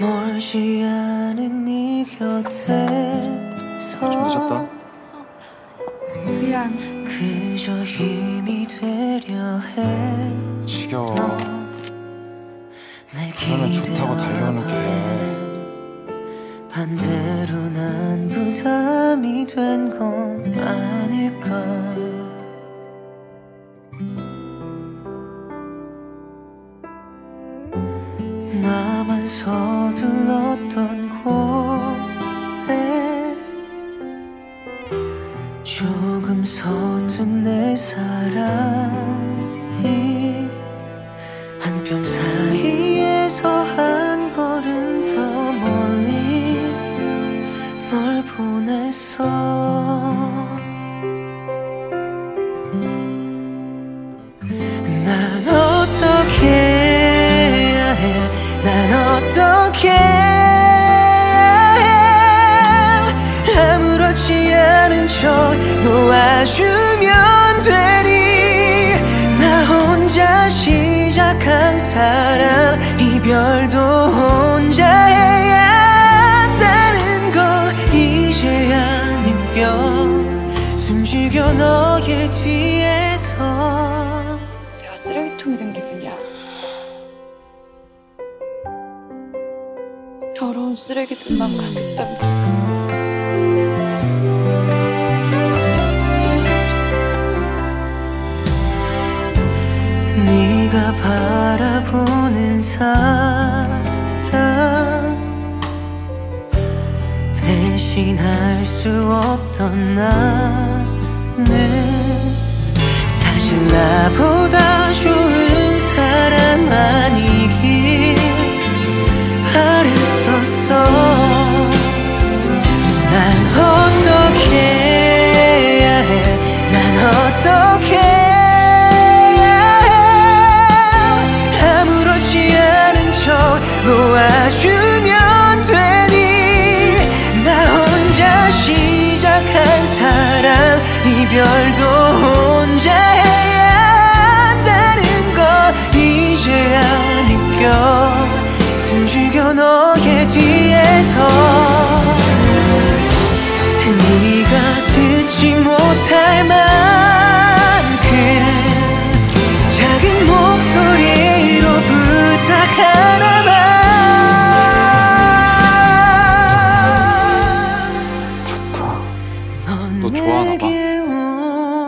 멀지 않은 네 곁에서 늦었다. 미안. 그저 힘이 되려 해 지겨워. 날 그러면 좋다고 달려오는 게 반대로 난 부담이 된 건 아닐까 나만 서둘렀던 곳에 조금 서툰 내 사랑이 난 어떻게? 아무렇지 않은 척 놓아주면 되니 나 혼자 시작한 사랑 이별도 혼자 해야 한다는 걸 이제야 느껴 숨죽여 너의 뒤에서 내가 쓰레기통이 된 기분이야. 더러운 쓰레기들만 가득 담겨. 네가 바라보는 사람 대신할 수 없던 나는 사실 나보다 좋은 사람 아니 어떻게? 아무렇지 않은 척 놓아주면 되니 나 혼자 시작한 사랑 이별도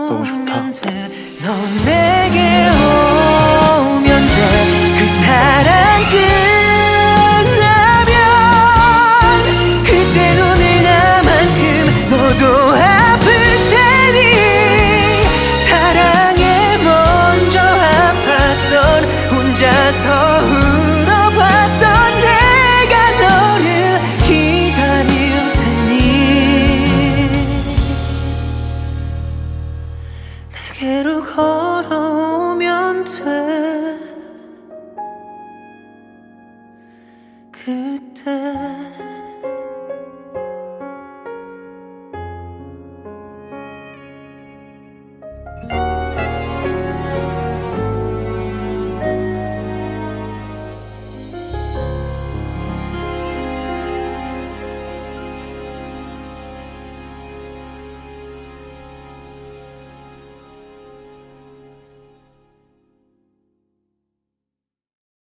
너무 좋다. 내게로 걸어오면 돼. 그때